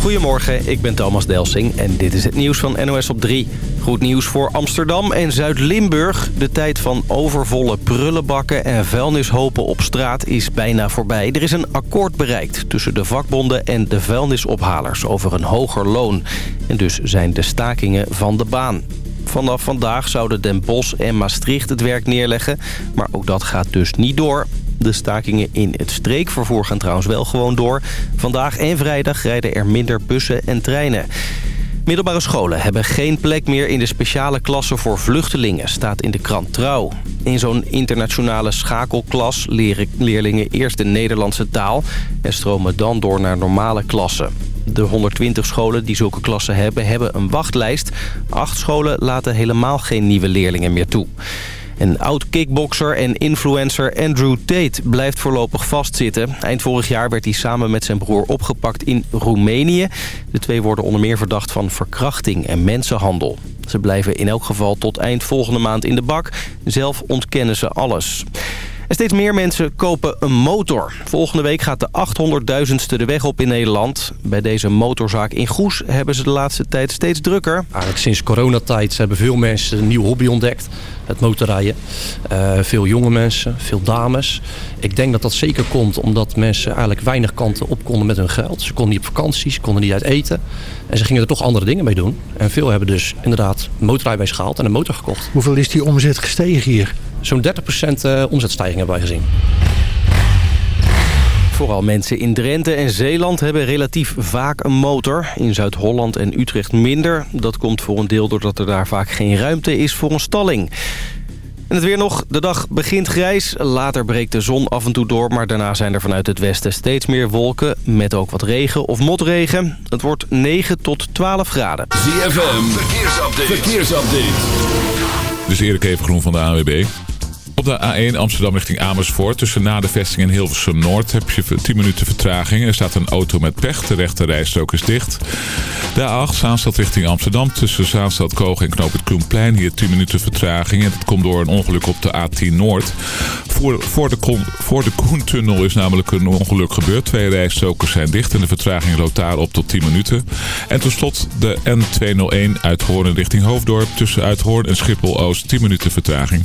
Goedemorgen, ik ben Thomas Delsing en dit is het nieuws van NOS op 3. Goed nieuws voor Amsterdam en Zuid-Limburg. De tijd van overvolle prullenbakken en vuilnishopen op straat is bijna voorbij. Er is een akkoord bereikt tussen de vakbonden en de vuilnisophalers over een hoger loon. En dus zijn de stakingen van de baan. Vanaf vandaag zouden Den Bosch en Maastricht het werk neerleggen. Maar ook dat gaat dus niet door. De stakingen in het streekvervoer gaan trouwens wel gewoon door. Vandaag en vrijdag rijden er minder bussen en treinen. Middelbare scholen hebben geen plek meer in de speciale klassen voor vluchtelingen, staat in de krant Trouw. In zo'n internationale schakelklas leren leerlingen eerst de Nederlandse taal en stromen dan door naar normale klassen. De 120 scholen die zulke klassen hebben, hebben een wachtlijst. Acht scholen laten helemaal geen nieuwe leerlingen meer toe. En oud-kickbokser en influencer Andrew Tate blijft voorlopig vastzitten. Eind vorig jaar werd hij samen met zijn broer opgepakt in Roemenië. De twee worden onder meer verdacht van verkrachting en mensenhandel. Ze blijven in elk geval tot eind volgende maand in de bak. Zelf ontkennen ze alles. Steeds meer mensen kopen een motor. Volgende week gaat de 800.000ste de weg op in Nederland. Bij deze motorzaak in Goes hebben ze de laatste tijd steeds drukker. Eigenlijk sinds coronatijd hebben veel mensen een nieuw hobby ontdekt. Het motorrijden. Uh, veel jonge mensen, veel dames. Ik denk dat dat zeker komt omdat mensen eigenlijk weinig kanten op konden met hun geld. Ze konden niet op vakantie, ze konden niet uit eten. En ze gingen er toch andere dingen mee doen. En veel hebben dus inderdaad motorrijbewijs gehaald en een motor gekocht. Hoeveel is die omzet gestegen hier? Zo'n 30% omzetstijging hebben wij gezien. Vooral mensen in Drenthe en Zeeland hebben relatief vaak een motor. In Zuid-Holland en Utrecht minder. Dat komt voor een deel doordat er daar vaak geen ruimte is voor een stalling. En het weer nog. De dag begint grijs. Later breekt de zon af en toe door. Maar daarna zijn er vanuit het westen steeds meer wolken. Met ook wat regen of motregen. Het wordt 9 tot 12 graden. ZFM. Verkeersupdate. Verkeersupdate. Dus Erik Evengroen van de AWB. Op de A1 Amsterdam richting Amersfoort. Tussen na de vesting en Hilversum Noord heb je 10 minuten vertraging. Er staat een auto met pech. De rechte is dicht. De A8 Zaanstad richting Amsterdam. Tussen Zaanstad Koog en Knoop het Koenplein. Hier 10 minuten vertraging. En dat komt door een ongeluk op de A10 Noord. Voor, voor, de, voor de Koentunnel is namelijk een ongeluk gebeurd. Twee rijstroken zijn dicht. En de vertraging loopt daar op tot 10 minuten. En tot slot de N201 Uithoorn richting Hoofddorp. Tussen Uithoorn en Schiphol-Oost 10 minuten vertraging.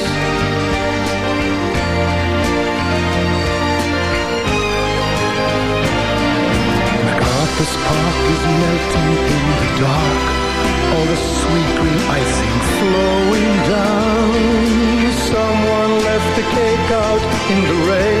The spark is melting in the dark. All the sweet green icing flowing down. Someone left the cake out in the rain.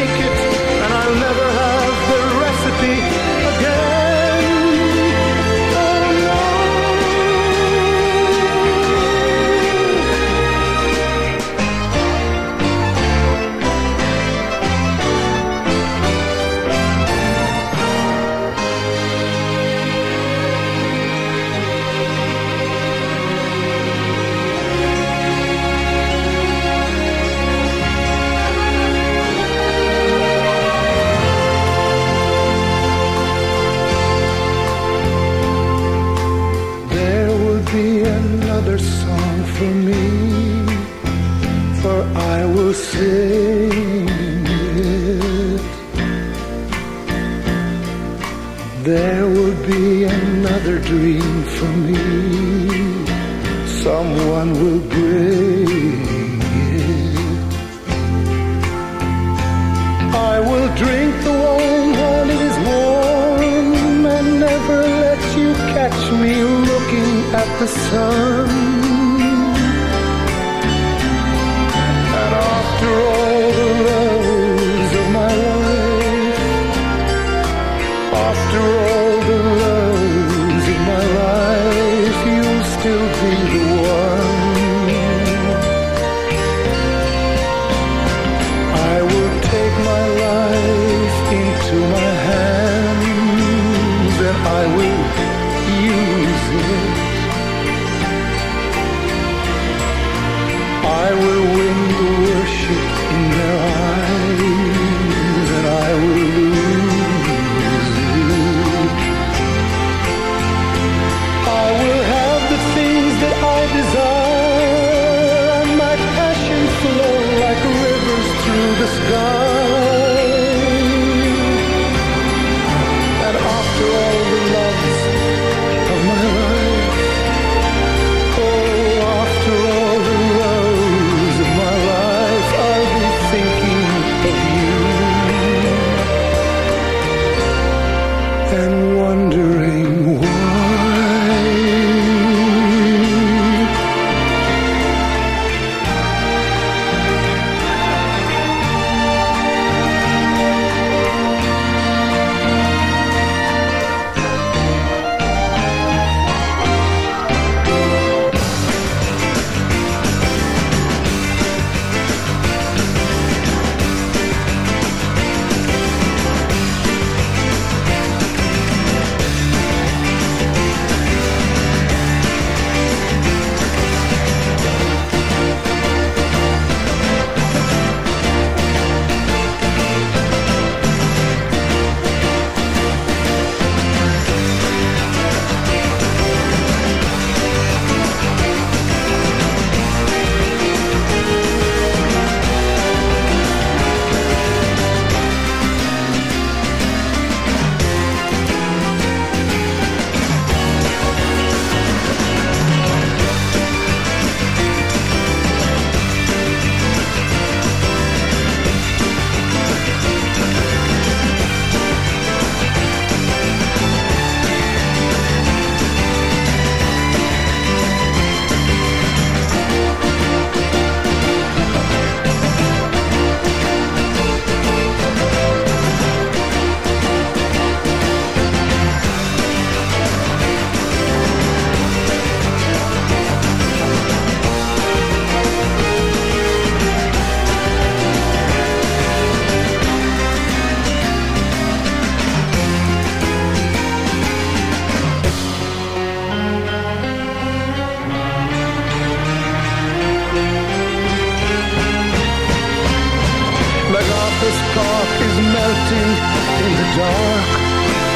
Dark.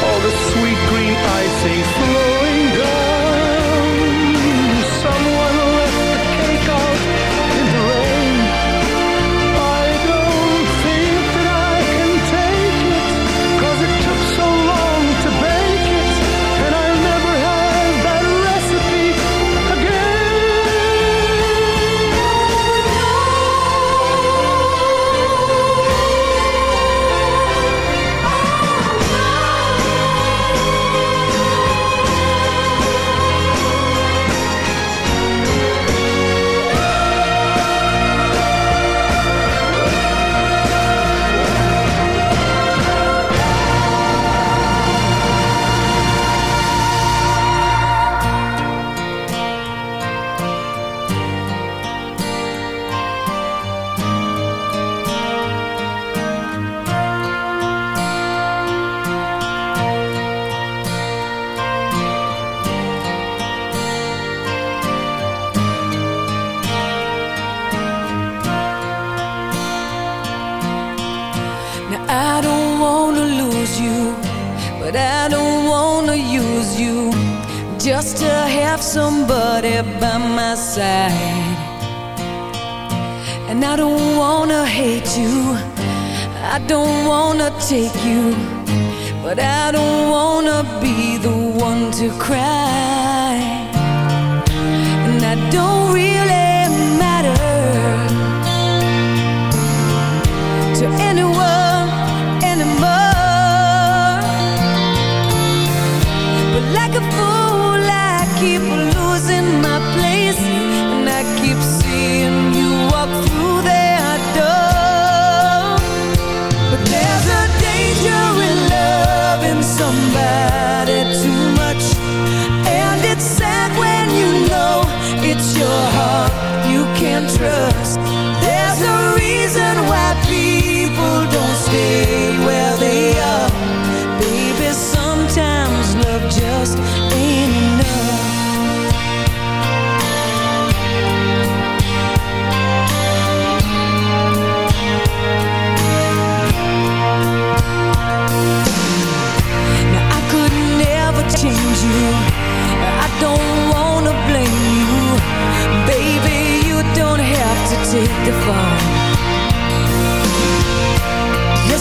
All the sweet green icing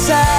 Yes,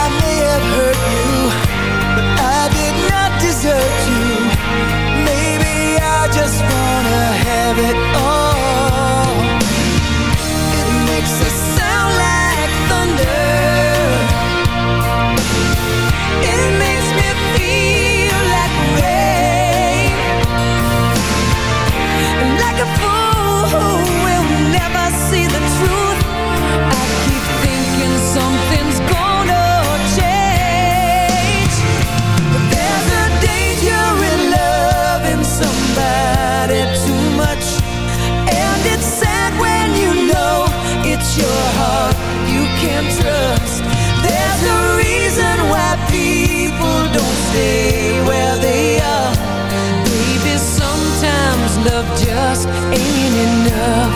love just ain't enough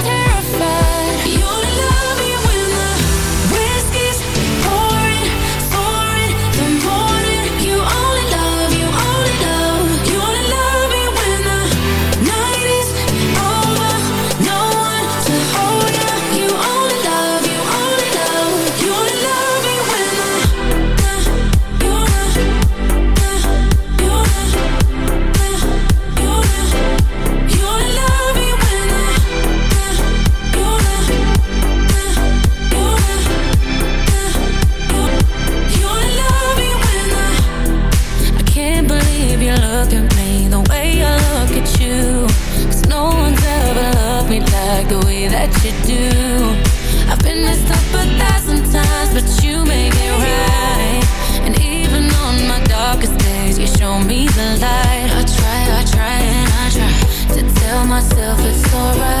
alright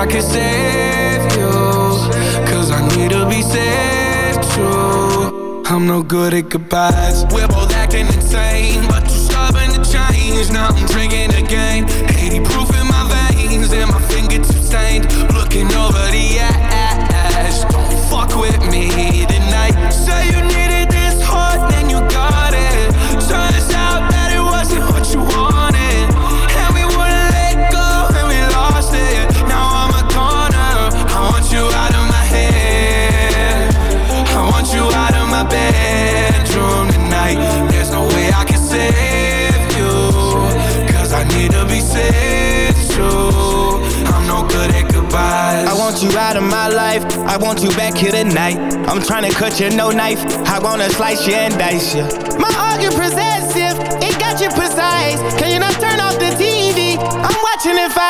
I could save you Cause I need to be saved true. I'm no good at goodbyes. We're both acting insane But you're stubborn to change. Now I'm drinking again cut you no knife. I wanna slice you and dice you. My argument possessive, it got you precise. Can you not turn off the TV? I'm watching it fire.